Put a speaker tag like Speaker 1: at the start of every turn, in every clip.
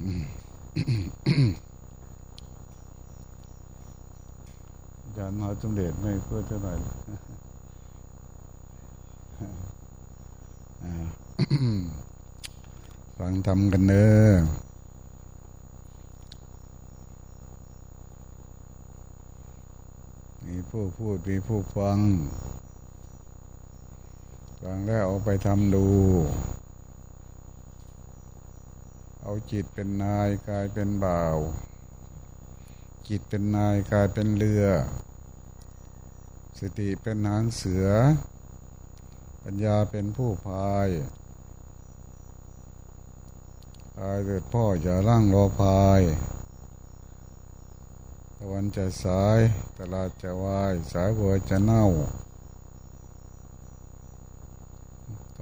Speaker 1: อาจารมหาสมเด็จไม่เพูดเท่าไหร่ฟังทำกันเนอะมีผู้พูดมีผู้ฟังฟังแล้วเอาไปทำดู เอาจิตเป็นนายกายเป็นบ่าว จิตเป็นนายกายเป็นเรือ สติเป็นนางเสือ ปัญญาเป็นผู้พายพายเถิดพ่ออย่าล่างรอพายตะวันจะสายตลาดจะวาย สายบัวจะเน่า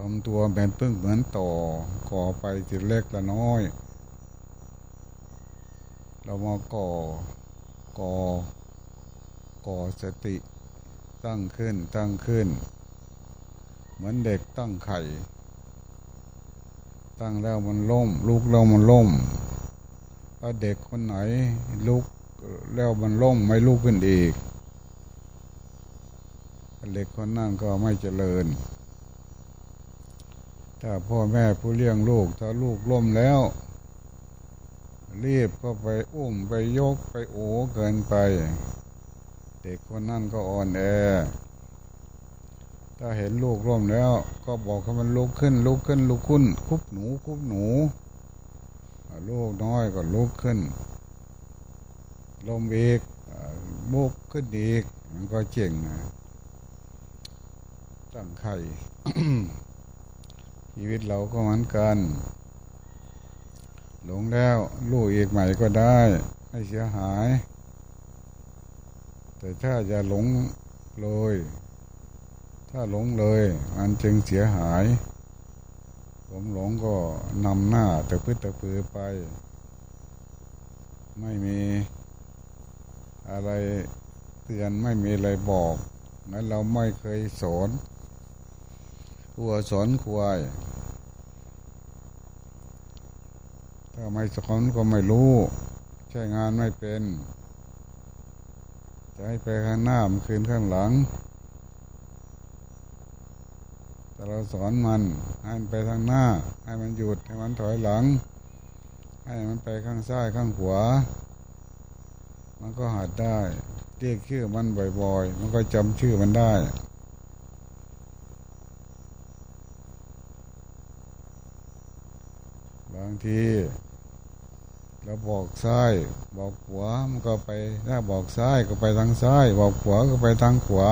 Speaker 1: ทำตัวเป็นพึ่งเหมือนต่อก่อไปทีเล็กละน้อย เรามาก่อก่อก่อสติตั้งขึ้นตั้งขึ้น เหมือนเด็กตั้งไข่ ตั้งแล้วมันล่ม ลุกแล้วมันล่มถ้าเด็กคนไหนลุกแล้วมันล่มไม่ลุกขึ้นอีก เด็กคนนั่นก็ไม่เจริญ ถ้าพ่อแม่ผู้เลี้ยงลูก ถ้าลูกล่มแล้ว รีบก็ไปอุ้มไปยกไปโอ้เกินไป เด็กคนนั่นก็อ่อนแอ ถ้าเห็นลูกร่มแล้ว ก็บอกให้มันลุกขึ้น ลุกขึ้น ลุกขึ้น คุบหนูคุบหนูลูกน้อยก็ลุกขึ้นลมอีกบุกขึ้นอีกมันก็เจ๋งตั้งไข่ ชีวิตเราก็เหมือนกัน หลงแล้วลูกอีกใหม่ก็ได้ไม่เสียหาย แต่ถ้าจะหลงเลย ถ้าหลงเลยมันจึงเสียหาย ผมหลงก็นำหน้าตะพื้ตะพือไป ไม่มีอะไรเตือนไม่มีอะไรบอกนั้นเราไม่เคยสอนวัวสอนควาย ถ้าไม่สอนก็ไม่รู้ ใช้งานไม่เป็น จะให้ไปข้างหน้ามันคืนข้างหลัง แต่เราสอนมันให้มันไปทางหน้า ให้มันหยุดให้มันถอยหลัง ให้มันไปข้างซ้ายข้างขวา มันก็หัดได้เรียกชื่อมันบ่อยๆ มันก็จำชื่อมันได้บางที เราบอกซ้าย บอกขวามันก็ไป ถ้าบอกซ้ายก็ไปทางซ้าย บอกขวาก็ไปทางขวา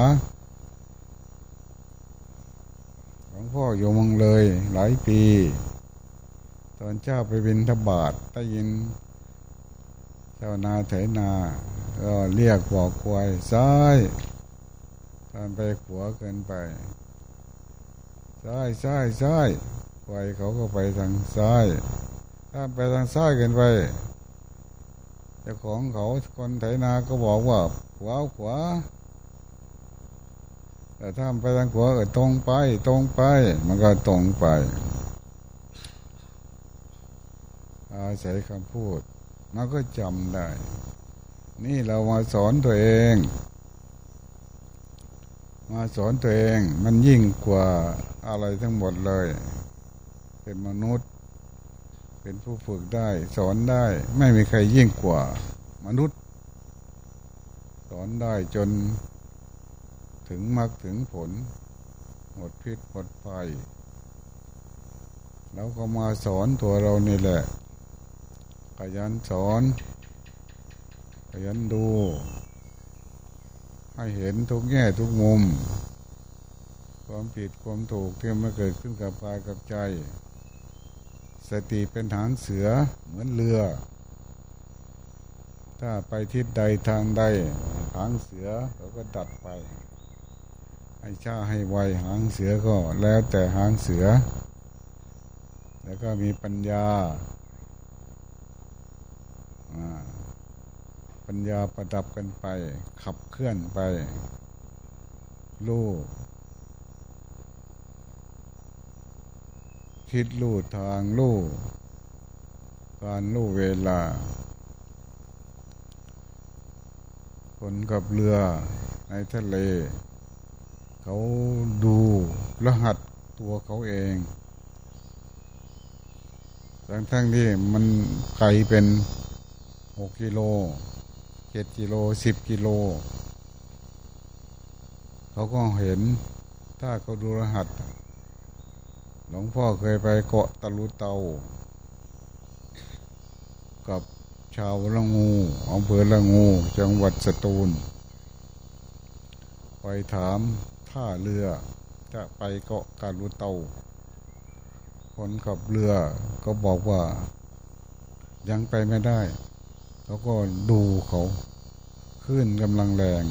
Speaker 1: หลวงพ่ออยู่มังเลย หลายปี ตอนเจ้าไปบินทบาทได้ยิน เจ้านาเถนาก็เรียกบอกควายซ้ายตอนไปขวาเกินไปซ้ายซ้ายซ้ายควายเขาก็ไปทางซ้าย ถ้าไปทางซ้ายเกินไปเจ้าของเขาคนไถนาก็บอกว่าขวาขวาแต่ถ้าไปทางขวาเออตรงไป ตรงไป มันก็ตรงไป อาศัยคำพูด มันก็จำได้ นี่เรามาสอนตัวเอง มาสอนตัวเอง มันยิ่งกว่าอะไรทั้งหมดเลย เป็นมนุษย์ เป็นผู้ฝึกได้ สอนได้ ไม่มีใครยิ่งกว่า มนุษย์ สอนได้จนถึงมรรคถึงผล หมดพิษหมดภัยแล้วก็มาสอนตัวเรานี่แหละ ขยันสอน ขยันดู ให้เห็นทุกแง่ทุกมุม ความผิดความถูกที่มันเกิดขึ้นกับกายกับใจ สติเป็นฐานเสือเหมือนเรือ ถ้าไปทิศใดทางใดหางเสือเราก็ดัดไปให้ช้าให้ไวหางเสือก็แล้วแต่หางเสือ แล้วก็มีปัญญาปัญญาประดับกันไป ขับเคลื่อนไป ลู่ คิดลู่ทางลู่การรู้เวลา คนกับเรือในทะเล เขาดูรหัสตัวเขาเองทั้งทั้งที่มันไกลเป็นหกกิโลเจ็ดกิโลสิบกิโล เขาก็เห็นถ้าเขาดูรหัส หลวงพ่อเคยไปเกาะตะลุเตา กับชาวละงูอำเภอละงู จังหวัดสตูล ไปถามท่าเรือ จะไปเกาะกาลุเตา คนขับเรือก็บอกว่ายังไปไม่ได้ แล้วก็ดูเขาขึ้นกำลังแรง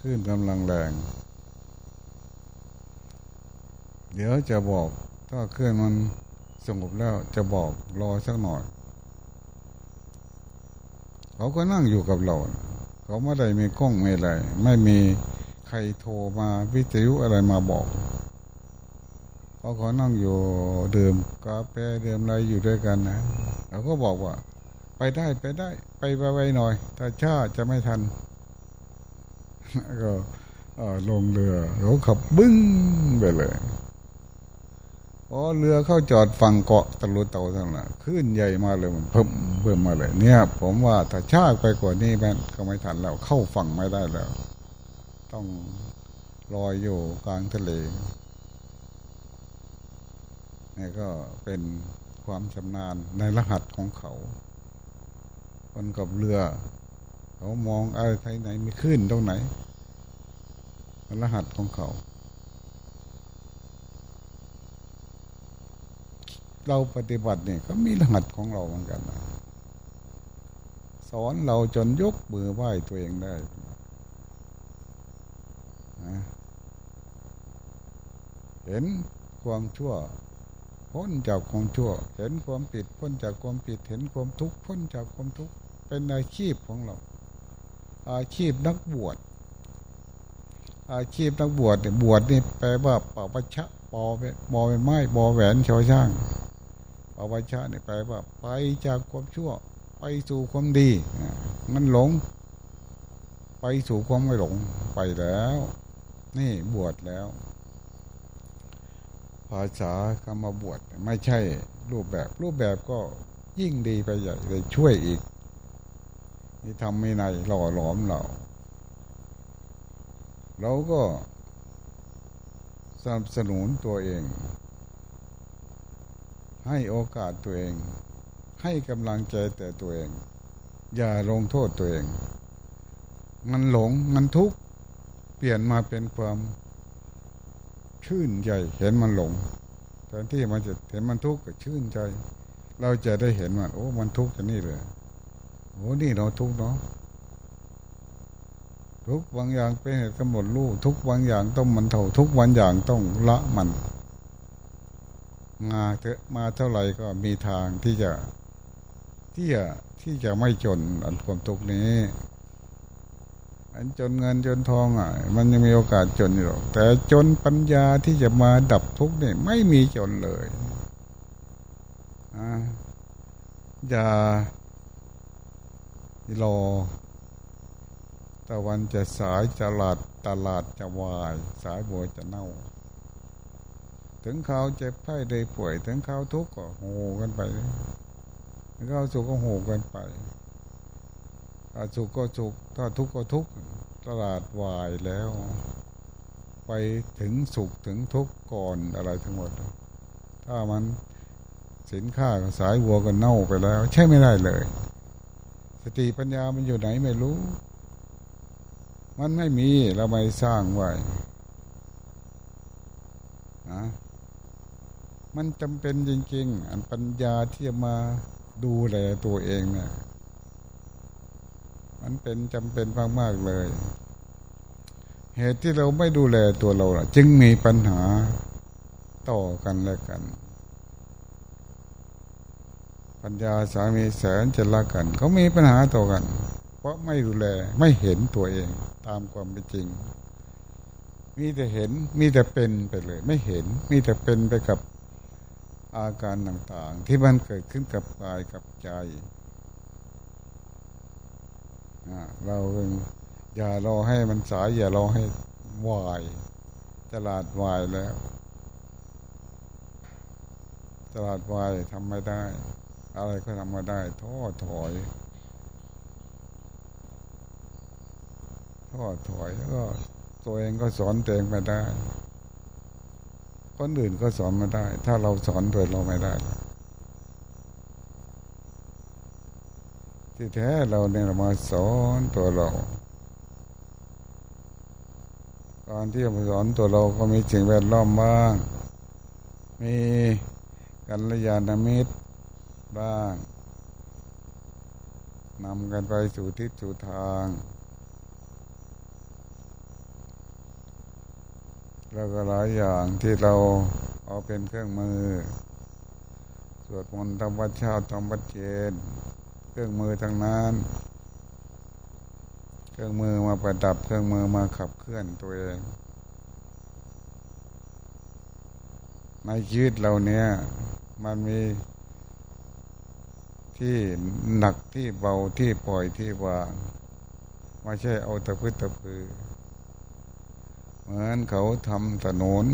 Speaker 1: ขึ้นกำลังแรง เดี๋ยวจะบอก ถ้าเคลื่อนมันสงบแล้วจะบอกรอสักหน่อย เขาก็นั่งอยู่กับเราเขาไม่ได้มีกล้องไม่อะไรไม่มีใครโทรมาวิทยุอะไรมาบอกเขาเขอนั่งอยู่ดื่มกาแฟดื่มอะไรอยู่ด้วยกันนะเขาก็บอกว่า ไปได้ไปได้ไปไวหน่อย ถ้าช้าจะไม่ทันก็ลงเรือเขาขับบึ้งไปเลย อเรือเข้าจอดฝั่งเกาะตะลุเตาทั้งนั้นขึ้นใหญ่มาเลยมันเพิ่มเพิ่มมาเลย เนี่ย ผมว่าถ้าชาไปกว่านี้มันก็ไม่ทันแล้วเข้าฝั่งไม่ได้แล้ว ต้องลอยอยู่กลางทะเลนี่ก็เป็นความชำนาญในรหัสของเขา คนกับเรือ เขามองอะไรไหนมีขึ้นตรงไหน รหัสของเขา เราปฏิบัติเนี่ยก็มีรหัสของเราเหมือนกันนะสอนเราจนยกมือไหว้ตัวเองได้นะเห็นความชั่ว พ้นจากความชั่ว เห็นความผิด พ้นจากความผิด เห็นความทุกข์พ้นจากความทุกข์ เป็นอาชีพของเรา อาชีพนักบวช อาชีพนักบวชเนี่ยบวชนี่แปลว่าป่าวัชชะปอปอไม้บอแหวนชอช่าง ป่าวัชชะเนี่ยแปลว่า ไปจากความชั่ว ไปสู่ความดี มันหลง ไปสู่ความไม่หลงไปแล้ว นี่บวชแล้ว ภาษาคำมาบวชไม่ใช่รูปแบบ รูปแบบก็ยิ่งดีไปใหญ่เลยช่วยอีก นี่ทำไม่ในหล่อหลอมเราเราก็สนับสนุนตัวเอง ให้โอกาสตัวเอง ให้กำลังใจแต่ตัวเอง อย่าลงโทษตัวเอง มันหลงมันทุกข์เปลี่ยนมาเป็นความชื่นใจเห็นมันหลงแทนที่มันจะเห็นมันทุกข์ก็ชื่นใจ เราจะได้เห็นว่าโอ้ มันทุกข์จะนี่เลยโอ้นี่เราทุกข์เนาะทุกบางอย่างเป็นเหตุกำหนดรู้ทุกบางอย่างต้องมันเท่าทุกบางอย่างต้องละมัน งาเถอะมาเท่าไหร่ก็มีทางที่จะที่จะที่จะไม่จนอันความทุกนี้ อันจนเงินจนทองอะ มันยังมีโอกาสจนอยู่หรอกแต่จนปัญญาที่จะมาดับทุกข์เนี่ยไม่มีจนเลยอ่าอย่ารอตะวันจะสายจะหลาดตลาดจะวาย สายบัวจะเน่า ถึงเขาเจ็บไข้ได้ป่วย ถึงเขาทุกข์ก็โหกันไปถึงเขาสุขก็โหกันไปถ้าสุขก็สุขถ้าทุกข์ก็ทุกข์ตลาดวายแล้ว ไปถึงสุขถึงทุกข์ก่อนอะไรทั้งหมด ถ้ามันสินค้าสายวัวก็เน่าไปแล้ว ใช่ไม่ได้เลย สติปัญญามันอยู่ไหนไม่รู้ มันไม่มีเราไม่สร้างไว้นะ มันจำเป็นจริง ๆ อันปัญญาที่จะมาดูแลตัวเองเนะี่ยมันเป็นจำเป็นมากๆเลย เหตุที่เราไม่ดูแลตัวเราล่ะ จึงมีปัญหาต่อกันและกัน ปัญญาสามีแสนจะละกัน เขามีปัญหาต่อกัน เพราะไม่ดูแลไม่เห็นตัวเองตามความเป็นจริง มีแต่เห็นมีแต่เป็นไปเลย ไม่เห็นมีแต่เป็นไปกับ อาการต่างๆ ที่มันเกิดขึ้นกับกายกับใจเราอย่ารอให้มันสาย อย่ารอให้วายตลาดวายแล้วตลาดวายทำไม่ได้ อะไรก็ทำไม่ได้ท้อถอยท้อถอยแล้วก็ตัวเองก็สอนตัวเองไม่ได้ คนอื่นก็สอนไม่ได้ ถ้าเราสอนตัวเราไม่ได้ ที่แท้เราเนี่ยมาสอนตัวเราการที่มาสอนตัวเราก็มีสิ่งแวดล้อมบ้าง มีกัลยาณมิตรบ้างนำกันไปสู่ทิศสู่ทาง แล้วก็หลายอย่างที่เราเอาเป็นเครื่องมือ สวดมนต์ทำวัดเช้าทำวัดเย็นเครื่องมือทั้งนั้น เครื่องมือมาประดับเครื่องมือมาขับเคลื่อนตัวเอง ในชีวิตเราเนี้ยมันมีที่หนักที่เบาที่ปล่อยที่วางไม่ใช่เอาตะพื้นตะพือ เหมือนเขาทำถนน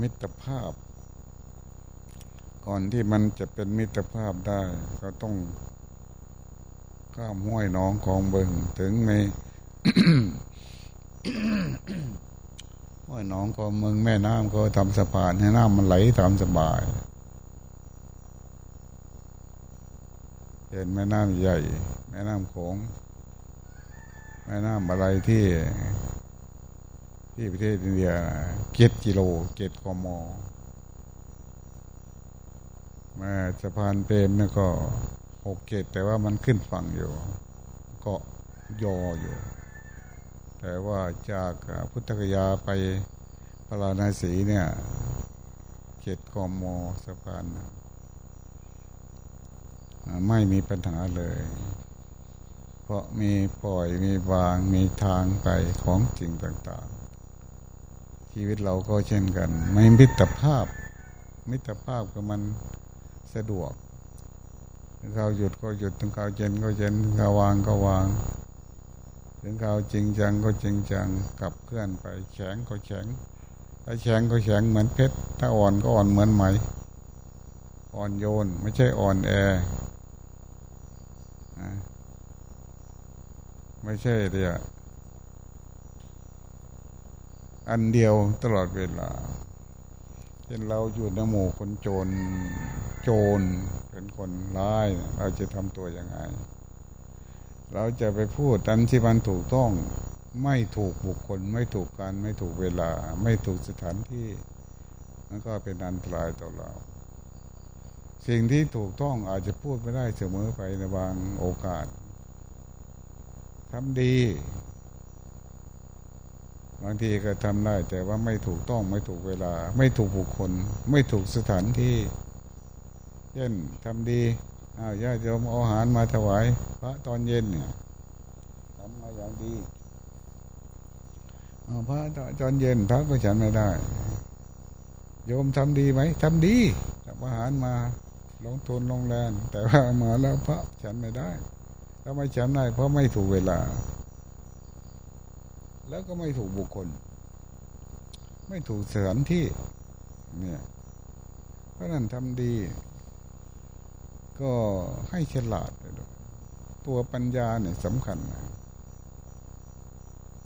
Speaker 1: มิตรภาพ ก่อนที่มันจะเป็นมิตรภาพได้ ก็ต้องข้ามห้วยน้องของเบิงถึงในห้วยน้องของเมืองแม่น้ำก็ทำสะพานให้น้ำมันไหลตามสบายเห็นแม่น้ำใหญ่ แม่น้ำโขงแม่น้ำอะไรที่ ที่ประเทศอินเดียเจ็ดกิโลเจ็ดกมมาสะพานเปรมนี่ก็หกเกตแต่ว่ามันขึ้นฝั่งอยู่เกาะยออยู่ แต่ว่าจากพุทธกยาไปพระราณสีเนี่ยเจ็ดกมสะพานไม่มีปัญหาเลย เพราะมีปล่อยมีวางมีทางไปของจริงต่าง ชีวิตเราก็เช่นกัน ไม่มิตรภาพ มิตรภาพก็มันสะดวกถึงเขาหยุดก็หยุดถึงเขาเย็นก็เย็นถึงเขาวางก็วาง ถึงเขาจริงจังก็จริงจังกลับเคลื่อนไปแข็งก็แข็งถ้าแข็งก็แข็งเหมือนเพชรถ้าอ่อนก็อ่อนเหมือนไหม อ่อนโยนไม่ใช่อ่อนแอไม่ใช่เดีย อันเดียวตลอดเวลาเช่นเราอยู่ในหมู่คนโจรโจรเป็นคนร้าย เราจะทำตัวยังไง เราจะไปพูดอันที่มันถูกต้องไม่ถูกบุคคล ไม่ถูกการไม่ถูกเวลา ไม่ถูกสถานที่นั่นก็เป็นอันตรายต่อเรา สิ่งที่ถูกต้องอาจจะพูดไม่ได้เสมอไปในบางโอกาสทำดี บางทีก็ทำได้ แต่ว่าไม่ถูกต้องไม่ถูกเวลา ไม่ถูกบุคคล ไม่ถูกสถานที่เช่นทำดีอาญาติโยมเอาอาหารมาถวายพระตอนเย็นเนี่ยทำมาอย่างดีพระตอนเย็นพระก็ฉันไม่ได้ โยมทำดีไหมทำดีทำอาหารมาลงทุนลงแรงแต่ว่ามาแล้วพระฉันไม่ได้ถ้าไม่ฉันได้เพราะไม่ถูกเวลา แล้วก็ไม่ถูกบุคคล ไม่ถูกสถานที่ เนี่ยเพราะนั้นทำดี ก็ให้ฉลาดเลยตัวปัญญาเนี่ยสำคัญนะ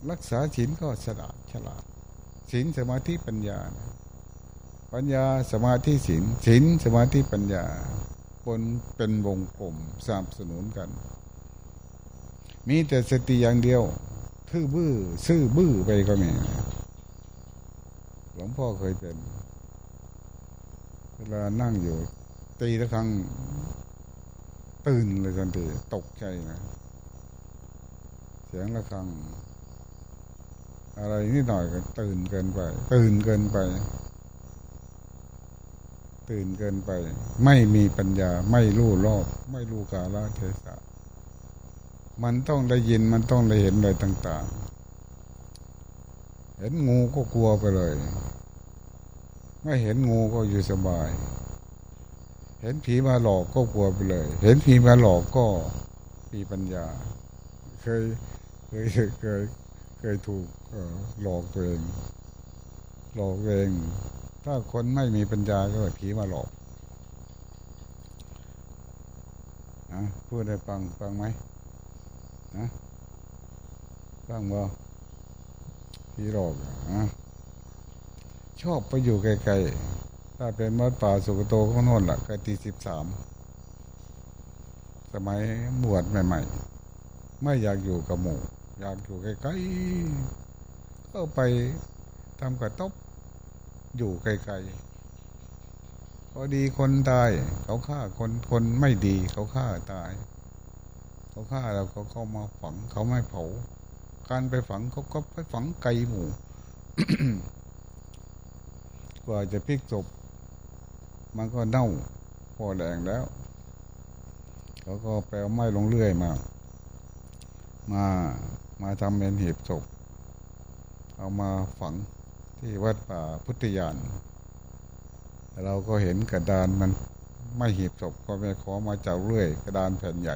Speaker 1: รักษาศีลก็ฉลาดฉลาดศีลสมาธิปัญญาปัญญาสมาธิศีลศีลสมาธิปัญญาบนเป็นวงกลมสนับสนุนกัน มีแต่สติอย่างเดียว ซื่อบื้อซื่อบื้อไปก็มีหลวงพ่อเคยเป็นเวลานั่งอยู่ ตีละครั้งตื่นเลยทันทีตกใจนะเสียงละครั้งอะไรนิดหน่อยก็ตื่นเกินไป ตื่นเกินไป ตื่นเกินไป ไม่มีปัญญาไม่รู้รอบ ไม่รู้กาลเทศะ มันต้องได้ยินมันต้องได้เห็นอะไรต่าง ๆ เห็นงูก็กลัวไปเลย ไม่เห็นงูก็อยู่สบาย เห็นผีมาหลอกก็กลัวไปเลย เห็นผีมาหลอกก็มีปัญญา เคยเคยเคยเคยถูกหลอกตัวเองหลอกเองถ้าคนไม่มีปัญญาก็ผีมาหลอกนะพูดได้ฟังฟังไหม ฟังบ่ผีหลอกนะชอบไปอยู่ไกลๆ ถ้าเป็นวัดป่าสุกโตข้างโน้นล่ะกตีสิบสามสมัยบวชใหม่ๆ ไม่อยากอยู่กับหมู่ อยากอยู่ใกลๆ ก็ไปทำกระต๊อบอยู่ไกลๆ พอดีคนตาย เขาฆ่าคนคนไม่ดี เขาฆ่าตาย เขาฆ่าแล้วเขาเข้ามาฝังเขาไม่เผา การไปฝังเขาก็ไปฝังไกลหมูกว่าจะพลิกศพมันก็เน่าพอแรงแล้วเขาก็แปลไม้ลงเรื่อยมา มามาทำเป็นหีบศพ เอามาฝังที่วัดป่าพุทธยานเราก็เห็นกระดานมันไม่หีบศพก็ไปขอมาเจ้าเรื่อย กระดานแผ่นใหญ่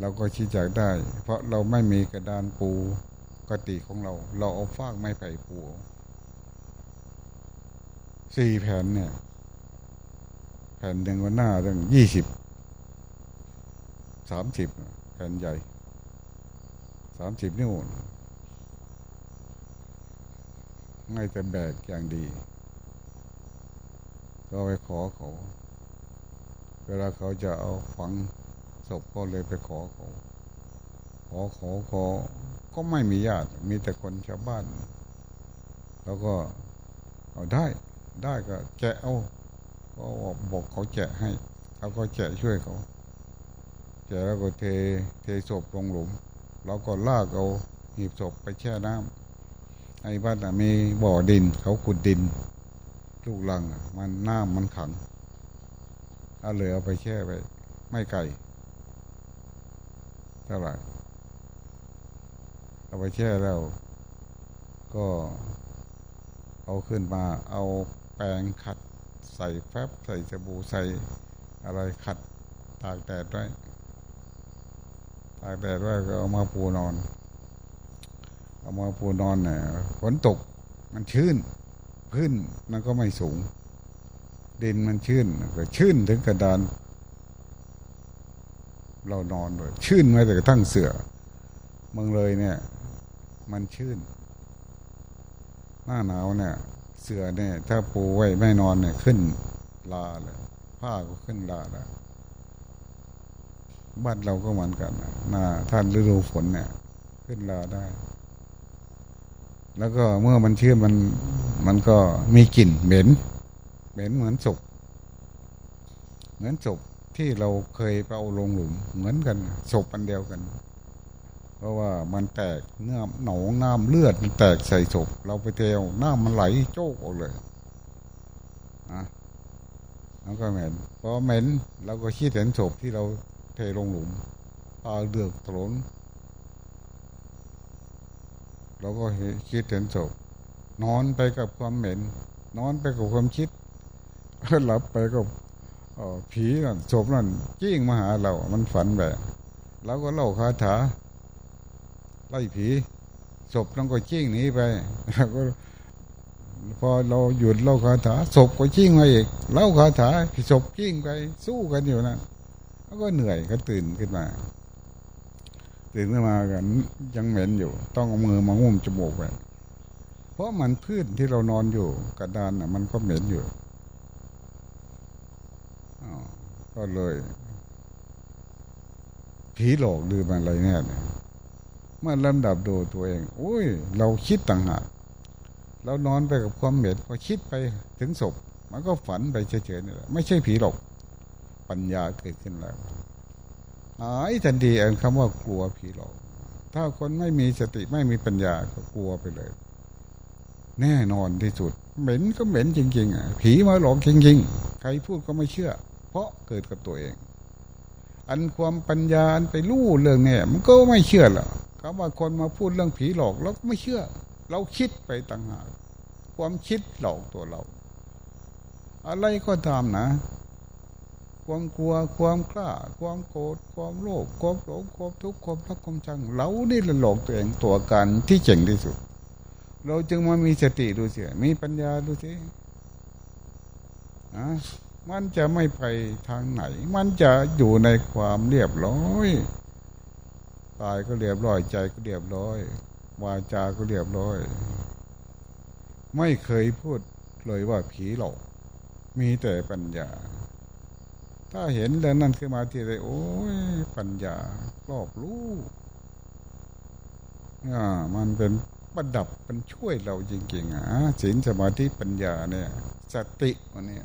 Speaker 1: เราก็ชี้แจักได้ เพราะเราไม่มีกระดานปูกติของเรา เราเอาฟากไม้ไผ่ปูสี่แผ่นเนี่ย แผ่นหนึ่งวันหน้าตั้งยี่สิบสามสิบแผ่นใหญ่สามสิบนิ้วไม่แต่แบกอย่างดี ก็ไปขอเขา เวลาเขาจะเอาฝัง ศพก็เลยไปขอเขาขอขอขอก็ไม่มีญาติ มีแต่คนชาวบ้าน แล้วก็เอาได้ ได้ก็แกะเอาก็บอกเขาแกะให้เขาก็แกะช่วยเขาแกะแล้วก็เทเทศพลงหลุมเราก็ลากเอาหีบศพไปแช่น้ำไอ้บ้านมีบ่อดิน เขาขุดดิน ลูกลังมันน้ำมันขังเอาเลยเอาไปแช่ไปไม่ไกล เท่าไหร่เอาไปแช่แล้ว ก็เอาขึ้นมาเอาแปรงขัดใส่แฟบใส่สบู่ใส่อะไรขัดตากแดดไว้ตากแดดไว้ก็เอามาปูนอน เอามาปูนอนเนี่ยฝนตกมันชื้นพื้นมันก็ไม่สูง ดินมันชื้นก็ชื้นถึงกระดาน เรานอนเลยชื้นไว้แต่กระทั่งเสือเมืองเลยเนี่ย มันชื้นหน้าหนาวเนี่ย เสือเนี่ย ถ้าปูไว้ไม่นอนเนี่ยขึ้นลาเลยผ้าก็ขึ้นลาแล้วบ้านเราก็เหมือนกันนะท่านฤดูฝนเนี่ย ขึ้นลาได้ แล้วก็เมื่อมันเชื่อมัน มันก็มีกลิ่นเหม็น เหม็นเหมือนศพเหมือนศพ ที่เราเคยไปเอาลงหลุมเหมือนกันศพอันเดียวกัน เพราะว่ามันแตกเนื้อหนองน้ำเลือดมันแตกใส่ศพเราไปเทวน้ำมันไหลโจกออกเลยนะแล้วก็เหม็นพอเหม็นเราก็คิดเห็นศพที่เราเทลงหลุมปลาเดือกถลนเราก็คิดเห็นศพนอนไปกับความเหม็น นอนไปกับความคิดหลับไปกับ ผีนั่นศพนั่นจิ้งมาหาเรา มันฝันแบบเราก็เล่าคาถาไล่ผีศพต้องก็จิ้งหนีไปแล้วก็พอเราหยุดเล่าคาถาศพก็จิ้งมาอีกเล่าคาถาศพจิ้งไปสู้กันอยู่นะแล้วก็เหนื่อยก็ตื่นขึ้นมา ตื่นขึ้นมากันยังเหม็นอยู่ ต้องเอามือมางุ้มจมูกไปเพราะมันพื้นที่เรานอนอยู่กระดานน่ะ มันก็เหม็นอยู่ ก็เลย ผีหลอกดือมันอะไรเนี่ยเมื่อลำดับดูตัวเองโอ้ย เราคิดต่างหากเรานอนไปกับความเหม็นพอคิดไปถึงศพ มันก็ฝันไปเฉยๆนี่แหละไม่ใช่ผีหรอก ปัญญาเกิดขึ้นแล้วหายทันทีอันคำว่ากลัวผีหลอก ถ้าคนไม่มีสติไม่มีปัญญาก็กลัวไปเลย แน่นอนที่สุด เหม็นก็เหม็นจริง ๆ อะ ผีมาหลอกจริง ๆ ใครพูดก็ไม่เชื่อ ราะเกิดกับตัวเอง อันความปัญญาอันไปรู้เรื่องเนี่ยมันก็ไม่เชื่อหรอกเขาว่าคนมาพูดเรื่องผีหลอกเราก็ไม่เชื่อ เราคิดไปต่างหากความคิดหลอกตัวเรา อะไรก็ตามนะ ความกลัวความกล้า ความโกรธความโลภความหลงความทุกข์ความรักความชัง เรานี่แหละหลอกตัวเองตัวกันที่เจ๋งที่สุด เราจึงมามีสติดูสิมีปัญญาดูสิอะ มันจะไม่ไปทางไหน มันจะอยู่ในความเรียบร้อยกายก็เรียบร้อยใจก็เรียบร้อยวาจาก็เรียบร้อย ไม่เคยพูดเลยว่าผีหลอกมีแต่ปัญญา ถ้าเห็นแล้วนั่นขึ้นมาทีไรโอ้ยปัญญารอบรู้อ่ามันเป็นประดับมันช่วยเราจริงๆอะศีลสมาธิปัญญาเนี่ย สติวันนี้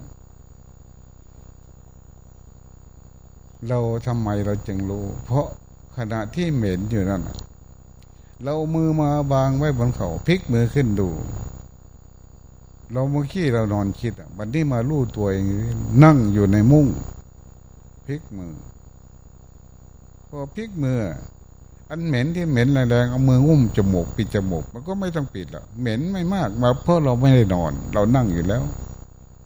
Speaker 1: เราทำไมเราจึงรู้ เพราะขณะที่เหม็นอยู่นั่นเรามือมาบางไว้บนเขาพลิกมือขึ้นดู เราเมื่อกี้เรานอนคิดอะวันนี้มาลู่ตัวเองนั่งอยู่ในมุ้งพลิกมือพอพลิกมือ อันเหม็นที่เหม็นแรงๆเอามืออุ้มจมูกปิดจมูก มันก็ไม่ต้องปิดหรอกเหม็นไม่มากมาเพราะเราไม่ได้นอน เรานั่งอยู่แล้ว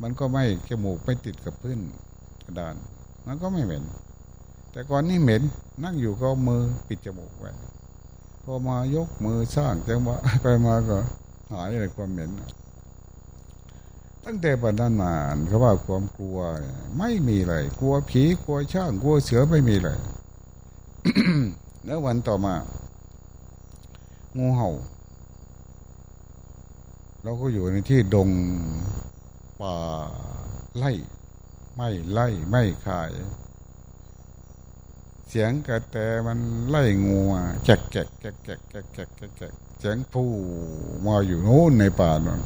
Speaker 1: มันก็ไม่จมูกไม่ติดกับพื้นกระดานมันก็ไม่เหม็น แต่ก่อนนี่เหม็นนั่งอยู่ก็มือปิดจมูกไว้พอมายกมือสร้างจังหวะไปมาก็หายเลยความเหม็นตั้งแต่ปัจจุบันมาเขาว่าความกลัว ไม่มีเลยกลัวผีกลัวช่างกลัวเสือไม่มีเลยแล้ววันต่อมา งูเห่า เราก็อยู่ในที่ดงป่าไล่ ไม่ไล่ไม่ขาย เสียงกระแตมันไล่งูแกะแกะแกะแกะแกะแกะแกเสียงผู้มาอยู่โน้นในป่านั่น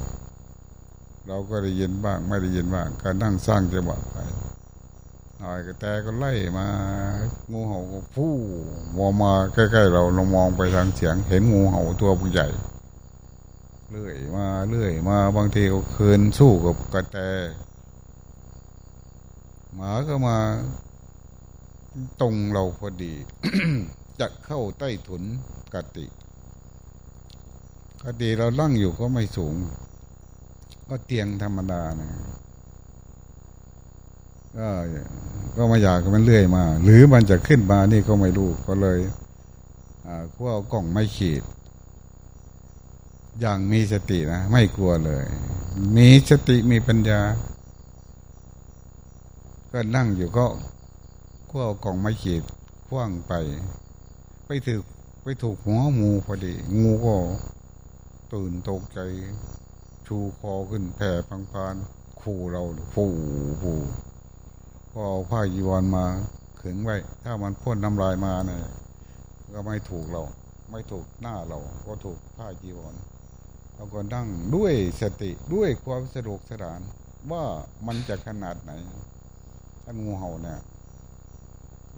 Speaker 1: เราก็ได้ยินบ้างไม่ได้ยินบ้างการนั่งสร้างจังหวะไปหน่อยกระแตก็ไล่มา งูเห่าก็ผู้มอมาใกล้ๆเราเรามองไปทางเสียง เห็นงูเห่าตัวผู้ใหญ่เลื่อยมาเลื่อยมาบางทีก็คืนสู้กับกระแตหมาก็มา ตรงเราพอดี จะเข้าใต้ถุนกติกติเราลั่งอยู่ก็ไม่สูง ก็เตียงธรรมดานะก็ก็มาอยากมันเลื่อยมา หรือมันจะขึ้นมานี่ก็ไม่รู้ก็เลยอ่าก็เอากล่องไม่ขีด อย่างมีสตินะ ไม่กลัวเลย มีสติมีปัญญา ก็นั่งอยู่ก็ ก็เอากล่องไม้ขีดคว้างไป ไปถือไปถูกหัวงูพอดี งูก็ตื่นตกใจ ชูคอขึ้นแผ่พังพานขู่เราฟูฟูก็เอาผ้ายีวรมาขึงไว้ ถ้ามันพ่นน้ำลายมาเนี่ยก็ไม่ถูกเรา ไม่ถูกหน้าเรา ก็ถูกผ้าจีวรเราก็นั่งด้วยสติด้วยความสะดวกสนาน ว่ามันจะขนาดไหนท่านงูเห่าเนี่ย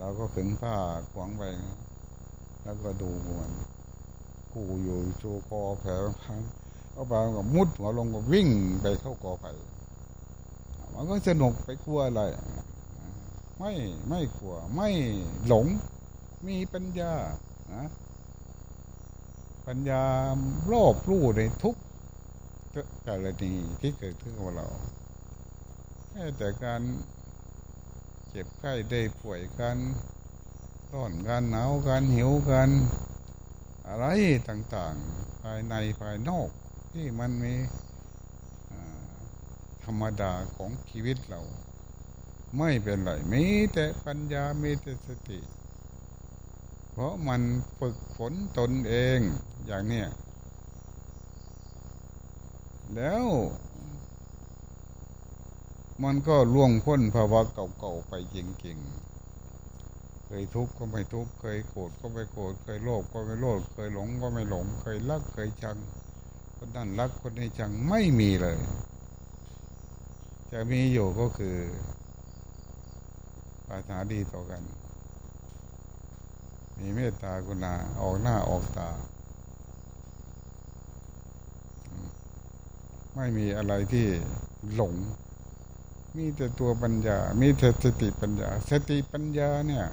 Speaker 1: เราก็ขึงผ้าขวางไปแล้วก็ดูมันกูอยู่ชูคอแผลพังเอาไปก็มุดหัวลงก็วิ่งไปเข้ากอไผ่มันก็สนุกไปกลัวอะไร ไม่ไม่กลัว ไม่หลง มีปัญญานะปัญญารอบรู้ในทุกกรณีที่เกิดขึ้นกับเราแค่แต่การ เจ็บไข้ได้ป่วยกันร้อนกันหนาวกันหิวกัน อะไรต่างๆ ภายในภายนอกที่มันมีธรรมดาของชีวิตเรา ไม่เป็นไรมีแต่ปัญญามีแต่สติ เพราะมันฝึกฝนตนเองอย่างเนี้ยแล้ว มันก็ล่วงพ้นภาวะเก่าๆไปจริงๆ เคยทุกข์ก็ไม่ทุกข์เคยโกรธก็ไม่โกรธเคยโลภก็ไม่โลภเคยหลงก็ไม่หลง เคยรักเคยชังคนนั้นรักคนนี้ชังไม่มีเลย จะมีอยู่ก็คือปรารถนาดีต่อกัน มีเมตตากรุณาออกหน้าออกตา ไม่มีอะไรที่หลง มีแต่ตัวปัญญา มีแต่สติปัญญา สติปัญญาเนี่ย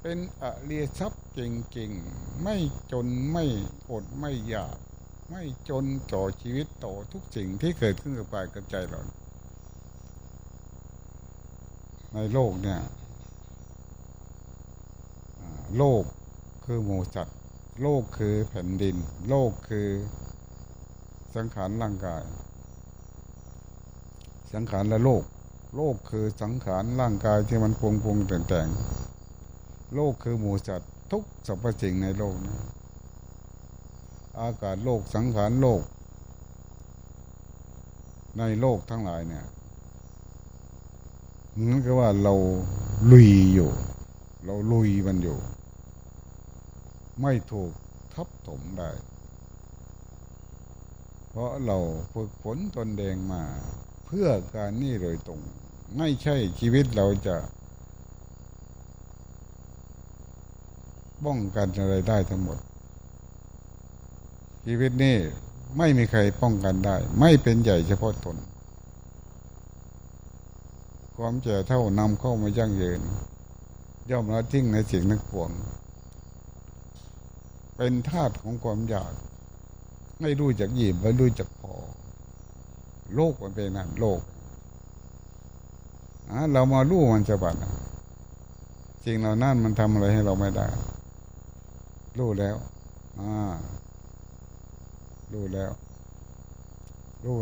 Speaker 1: เป็นอริยทรัพย์จริงๆ ไม่จนไม่อดไม่อยาก ไม่จนต่อชีวิตต่อทุกสิ่งที่เกิดขึ้นกับกายกับใจเรา ในโลกเนี่ยโลกคือหมูสัตว์ โลกคือแผ่นดิน โลกคือสังขารร่างกาย สังขารและโลก โลกคือสังขารร่างกายที่มันปรุงปรุงแต่งแต่งโลกคือหมูสัตว์ทุกสรรพสิ่งในโลกนี้อากาศโลกสังขารโลก ในโลกทั้งหลายเนี่ยเหมือนกับว่าเราลุยอยู่ เราลุยมันอยู่ ไม่ถูกทับถมได้ เพราะเราฝึกฝนตนเดงมา เพื่อการนี่โดยตรง ไม่ใช่ชีวิตเราจะป้องกันอะไรได้ทั้งหมด ชีวิตนี้ไม่มีใครป้องกันได้ ไม่เป็นใหญ่เฉพาะตน ความเจ่เท่านำเข้ามายั่งยืน ย่อมละทิ้งในสิ่งนักปวง เป็นธาตุของความอยาก ไม่รู้จักหยิบไม่รู้จัก โลกมันเป็นนั่นโลกเรามาลู่มันจะบัดสิ่งเหล่านั้นมันทำอะไรให้เราไม่ได้ รู้แล้วอ่ารู้แล้ว รู้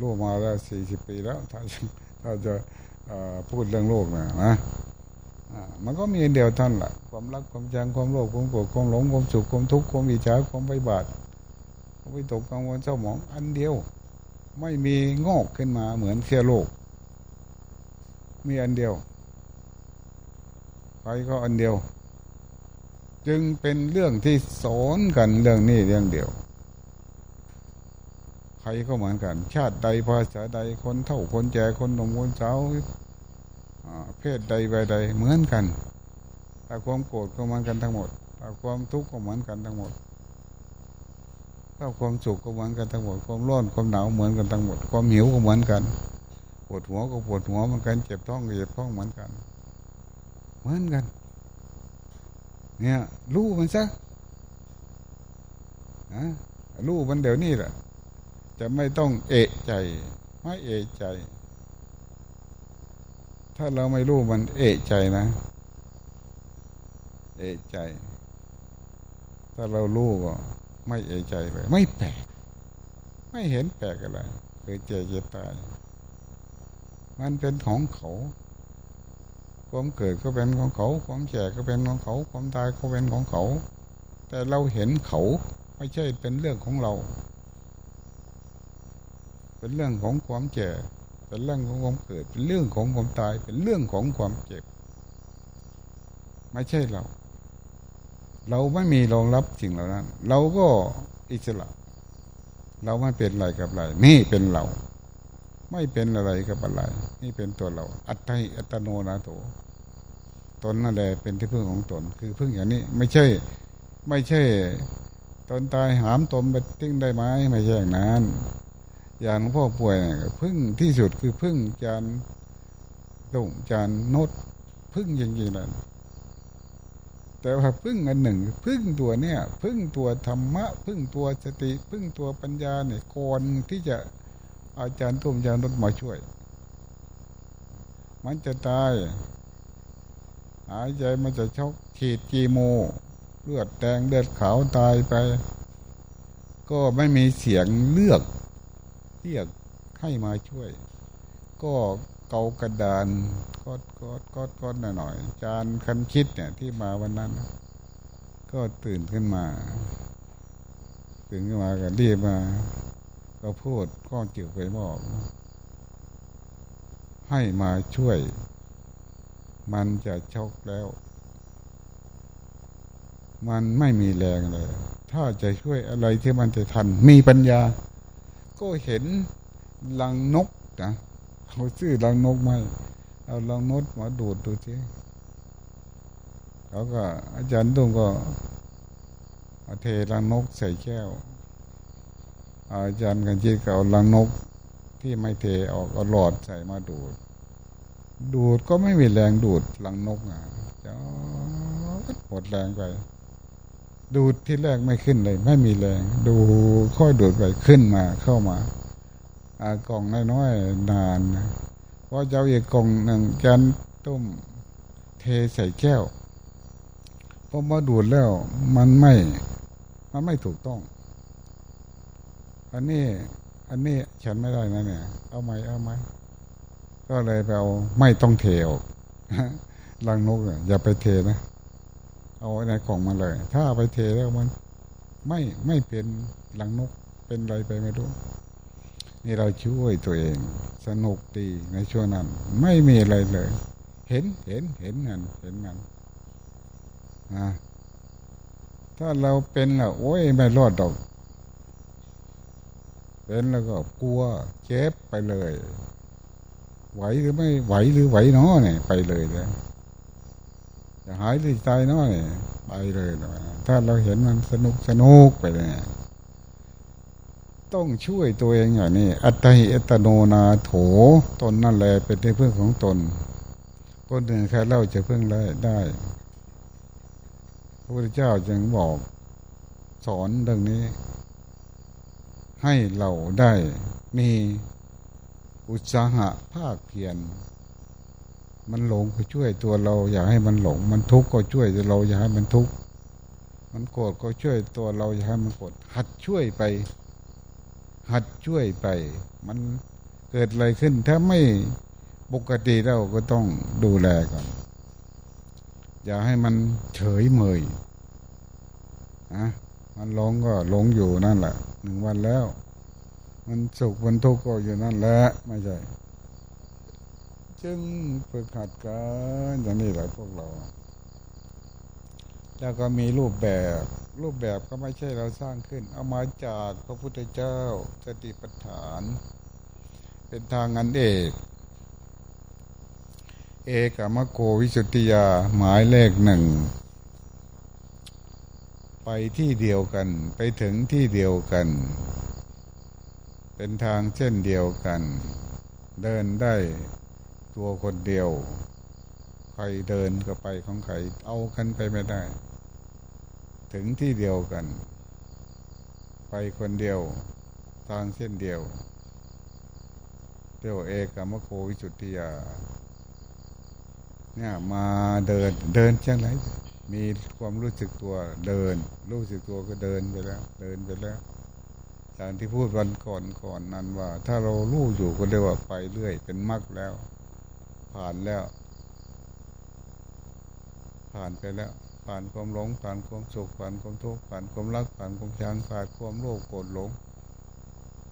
Speaker 1: รู้มาแล้วสี่สิบปีแล้ว ถ้าถ้าจะพูดเรื่องโลกนะนะมันก็มีเดียวท่านละความรักความจังความโลภความโกรธความหลงความสุขความทุกข์ความวิจารความไปบาดความวิตกกังวลเจ้าหมองอันเดียว ไม่มีงอกขึ้นมาเหมือนแค่โลกมีอันเดียวไปก็อันเดียว จึงเป็นเรื่องที่สอนกันเรื่องนี้เรื่องเดียว ใครก็เหมือนกัน ชาติใดภาษาใดคนเท่าคนแก่คนหนุ่มคนสาวเพศใดใบใดเหมือนกันถ้าความโกรธก็เหมือนกันทั้งหมดถ้าความทุกข์ก็เหมือนกันทั้งหมด ถ้าความสุขก็เหมือนกันทั้งหมดความร้อนความหนาวเหมือนกันทั้งหมด ความหิวก็เหมือนกันปวดหัวก็ปวดหัวเหมือนกันเจ็บท้องก็เจ็บท้องเหมือนกัน เหมือนกัน เนี่ยรู้มันซะนะรู้มันเดี๋ยวนี้แหละจะไม่ต้องเอะใจ ไม่เอะใจ ถ้าเราไม่รู้มันเอะใจนะ เอะใจ ถ้าเรารู้ก็ ไม่เอะใจเลยไม่แปลก ไม่เห็นแปลกอะไรเคยเจเจตาย มันเป็นของเขาความเกิดก็เป็นของเขา ความแก่ก็เป็นของเขา ความตายก็เป็นของเขา แต่เราเห็นเขาไม่ใช่เป็นเรื่องของเรา เป็นเรื่องของความแก่เป็นเรื่องของความเกิด เป็นเรื่องของความตาย เป็นเรื่องของความเจ็บ ไม่ใช่เรา เราไม่มีรองรับสิ่งเหล่านั้น เราก็อิสระ เราไม่เป็นอะไรกับอะไรนี่เป็นเรา ไม่เป็นอะไรกับอะไร นี่เป็นตัวเรา อัตติอัตโนนาโตตนนั่นแหละเป็นที่พึ่งของตน คือพึ่งอย่างนี้ไม่ใช่ ไม่ใช่ ตนตายหามตนไปทิ้งได้ไหมไม่ใช่อย่างนั้น อย่างพ่อป่วยเนี่ยพึ่งที่สุดคือพึ่งจานตุ่งจานนดพึ่งจริงๆเลย แต่ว่าพึ่งอันหนึ่ง พึ่งตัวเนี่ย พึ่งตัวธรรมะ พึ่งตัวสติ พึ่งตัวปัญญาเนี่ยก่อนที่จะอาจารย์ตุ่มจานนดมาช่วย มันจะตาย หายใจมันจะชกขีดจีโม เลือดแดงเลือดขาวตายไป ก็ไม่มีเสียงเลือกเรียกให้มาช่วย ก็เกากระดาน ก็ก็ก็ก็หน่อยๆจานคันคิดเนี่ยที่มาวันนั้น ก็ตื่นขึ้นมา ตื่นขึ้นมาก็รีบมา ก็พูดก็จิ๋วไปบอกให้มาช่วย มันจะชกแล้ว มันไม่มีแรงเลย ถ้าจะช่วยอะไรที่มันจะทัน มีปัญญา ก็เห็นลังนกนะเขาซื้อลังนกไหม เอาลังนกมาดูดดูสิเขาก็อาจารย์ตุ้งก็เทลังนกใส่แก้ว อาจารย์กันจีก็เอาลังนกที่ไม่เทออกเอาหลอดใส่มาดูด ดูดก็ไม่มีแรงดูดลังนกอะจะหมดแรงไป ดูดที่แรกไม่ขึ้นเลย ไม่มีแรง ดูค่อยดูดไปขึ้นมาเข้ามาอากล่องน้อยๆนาน พอเจ้าอีกกล่องหนึ่งแกนต้มเทใส่แก้วพอมาดูดแล้วมันไม่ มันไม่ถูกต้อง อันนี้ อันนี้ฉันไม่ได้นะเนี่ย เอาไหมเอาไหมก็เลยไปเอาไม่ต้องเทออกลังนกอย่าไปเทนะ เอาในกล่องมาเลย ถ้าไปเทแล้วมัน ไม่ไม่เป็นลังนกเป็นอะไรไปไม่รู้ นี่เราช่วยตัวเอง สนุกดีในช่วงนั้น ไม่มีอะไรเลย เห็นเห็นเห็นเงินเห็นเงินนะถ้าเราเป็นแล้วโอ้ยไม่รอดดอกเป็นแล้วก็กลัวเจ็บไปเลย ไหวหรือไม่ไหวหรือไหวน้อเนี่ยไปเลยเลยจะหายหรือตายน้อยไปเลยนะถ้าเราเห็นมันสนุกสนุกไปเลย ต้องช่วยตัวเองอย่างนี้ อัตหิอัตโนนาโถตนนั่นแหละเป็นที่พึ่งของตนคนหนึ่งใครเล่าจะพึ่งได้ได้พระพุทธเจ้าจึงบอกสอนเรื่องนี้ ให้เราได้มีอุตสาหะภาคเพียรมันหลงก็ช่วยตัวเรา อย่าให้มันหลง มันทุกข์ก็ช่วยตัวเราอย่าให้มันทุกข์มันโกรธก็ช่วยตัวเราอย่าให้มันโกรธหัดช่วยไป หัดช่วยไป มันเกิดอะไรขึ้น ถ้าไม่ปกติเราก็ต้องดูแลก่อน อย่าให้มันเฉยเมยนะมันหลงก็หลงอยู่นั่นแหละหนึ่งวันแล้ว มันสุขมันทุกข์ก็อยู่นั่นแหละไม่ใช่จึงฝึกหัดกันอย่างนี้แหละพวกเรา แล้วก็มีรูปแบบ รูปแบบก็ไม่ใช่เราสร้างขึ้น เอามาจากพระพุทธเจ้าสติปัฏฐาน เป็นทางอันเอก เอกามโกวิสุทธิยาหมายเลขหนึ่ง ไปที่เดียวกัน ไปถึงที่เดียวกัน เป็นทางเช่นเดียวกัน เดินได้ตัวคนเดียว ใครเดินก็ไปของใคร เอากันไปไม่ได้ ถึงที่เดียวกัน ไปคนเดียวทางเส้นเดียวเดียวเอกมโควิจุติยาเนี่ยมาเดินเดินเช่นไรมีความรู้สึกตัวเดิน รู้สึกตัวก็เดินไปแล้ว เดินไปแล้วอย่างที่พูดวันก่อนก่อนนั้นว่า ถ้าเรารู้อยู่ก็เรียกว่าไปเรื่อย เป็นมรรคแล้ว ผ่านแล้ว ผ่านไปแล้ว ผ่านความหลงผ่านความสุขผ่านความทุกข์ผ่านความรักผ่านความชังผ่านความโลภโกรธหลง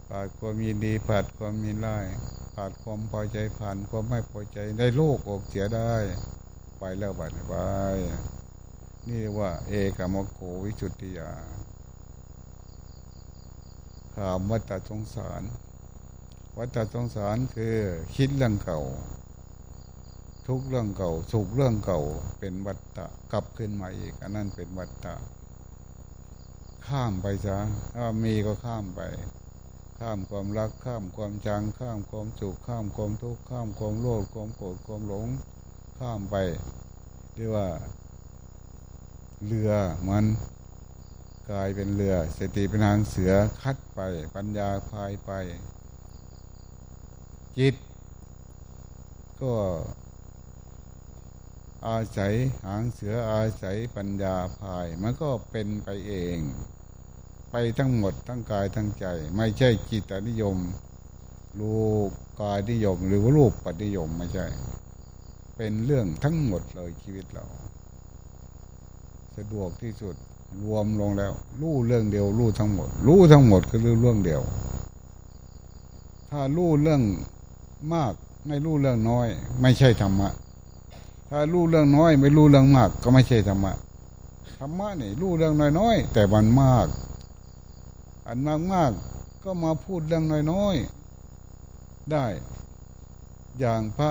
Speaker 1: ผ่านความยินดีผ่านความมีร้ายผ่านความพอใจผ่านความไม่พอใจได้โลกอกเสียได้ ไปแล้วไปไปนี่ว่าเอกมโกวิจุติยาถามวัฏสงสาร วัฏสงสารคือคิดเรื่องเก่า ทุกเรื่องเก่า สุขเรื่องเก่า เป็นวัฏฏะกลับขึ้นมาอีก อันนั้นเป็นวัฏฏะข้ามไปซะถ้ามีก็ข้ามไป ข้ามความรักข้ามความจัง ข้ามความสุขข้ามความทุกข์ข้ามความโลภความโกรธความหลง ข้ามไปเรียกว่า เรือมันกลายเป็นเรือสติเป็นทางเสือคัดไป ปัญญาพายไป จิต ก็ อาศัยหางเสืออาศัยปัญญาภาย มันก็เป็นไปเอง ไปทั้งหมดทั้งกายทั้งใจ ไม่ใช่จิตนิยม รูปกายนิยม หรือรูปปฏิยมไม่ใช่ เป็นเรื่องทั้งหมดเลยชีวิตเรา สะดวกที่สุดรวมลงแล้วรู้เรื่องเดียวรู้ทั้งหมด รู้ทั้งหมดก็คือเรื่องเดียว ถ้ารู้เรื่องมากไม่รู้เรื่องน้อย ไม่ใช่ธรรมะ ถ้ารู้เรื่องน้อย ไม่รู้เรื่องมาก ก็ไม่ใช่ธรรมะธรรมะนี่รู้เรื่องน้อยๆแต่มันมาก อันมากมากก็มาพูดเรื่องน้อยๆได้ อย่างพระ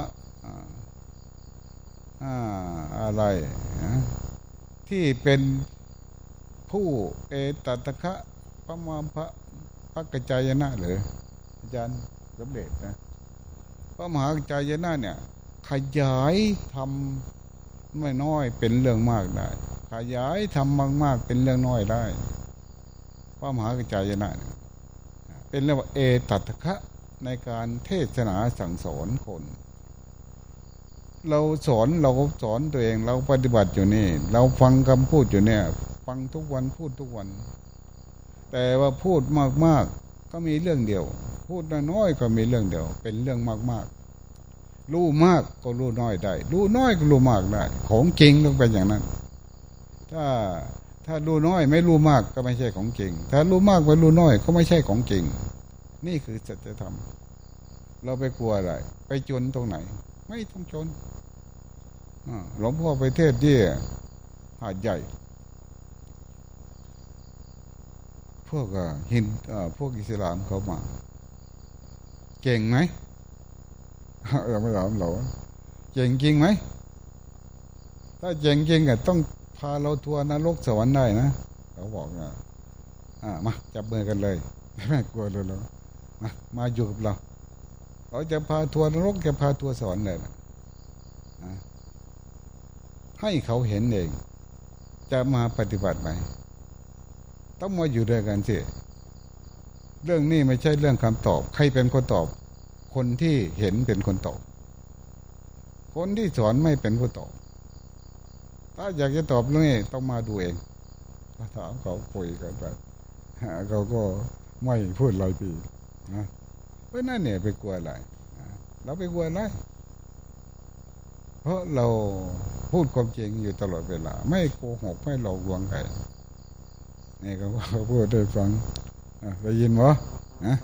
Speaker 1: อะไรนะที่เป็นผู้เอตัตคะพระมาพระพระกจายนะหรืออาจารย์สมเด็จนะพระมหากจายนะเนี่ย ขยายทำไม่น้อยเป็นเรื่องมากได้ ขยายทำมากมากเป็นเรื่องน้อยได้พระมหากระจายนะเป็นเรื่องเอตัตคะในการเทศนาสั่งสอนคน เราสอนเราก็สอนตัวเองเราปฏิบัติอยู่นี่ เราฟังคำพูดอยู่เนี่ย ฟังทุกวันพูดทุกวัน แต่ว่าพูดมากๆก็มีเรื่องเดียว พูดน้อยๆก็มีเรื่องเดียว เป็นเรื่องมากๆ รู้มากก็รู้น้อยได้ รู้น้อยก็รู้มากได้ ของจริงต้องเป็นอย่างนั้น ถ้าถ้ารู้น้อยไม่รู้มากก็ไม่ใช่ของจริง ถ้ารู้มากไปรู้น้อยก็ไม่ใช่ของจริง นี่คือสัจธรรม เราไปกลัวอะไร ไปจนตรงไหน ไม่ต้องจนหลวงพ่อไปเทศที่หาดใหญ่ พวกอะฮินอ่าพวกอิสลามเขามา เก่งไหม เออไม่ถามเราเก่งจริงไหม ถ้าเก่งจริงอะต้องพาเราทัวร์นรกสวรรค์ได้นะเขาบอกนะอ่ามาจับมือกันเลยไม่กลัวเลยเรามามาอยู่กับเราเขาจะพาทัวร์นรกจะพาทัวร์สวรรค์เลยนะนะให้เขาเห็นเอง จะมาปฏิบัติไหมต้องมาอยู่ด้วยกันสิเรื่องนี้ไม่ใช่เรื่องคำตอบ ใครเป็นคนตอบ คนที่เห็นเป็นคนตอบ คนที่สอนไม่เป็นผู้ตอบ ถ้าอยากจะตอบเรื่องนี้ต้องมาดูเองถามเขาคุยกันไปเขาก็ไม่พูดอะไรปีนะเพราะนั่นเนี่ยไปกลัวอะไรเราไปกลัวอะไรเพราะเราพูดความจริงอยู่ตลอดเวลา ไม่โกหกไม่หลอกลวงใครนี่ก็เขาพูดได้ฟังได้ยินวะนะ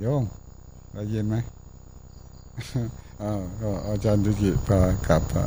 Speaker 1: โยม ได้ยินไหมอ่าก็อาจารย์ดุจิพากลับพระ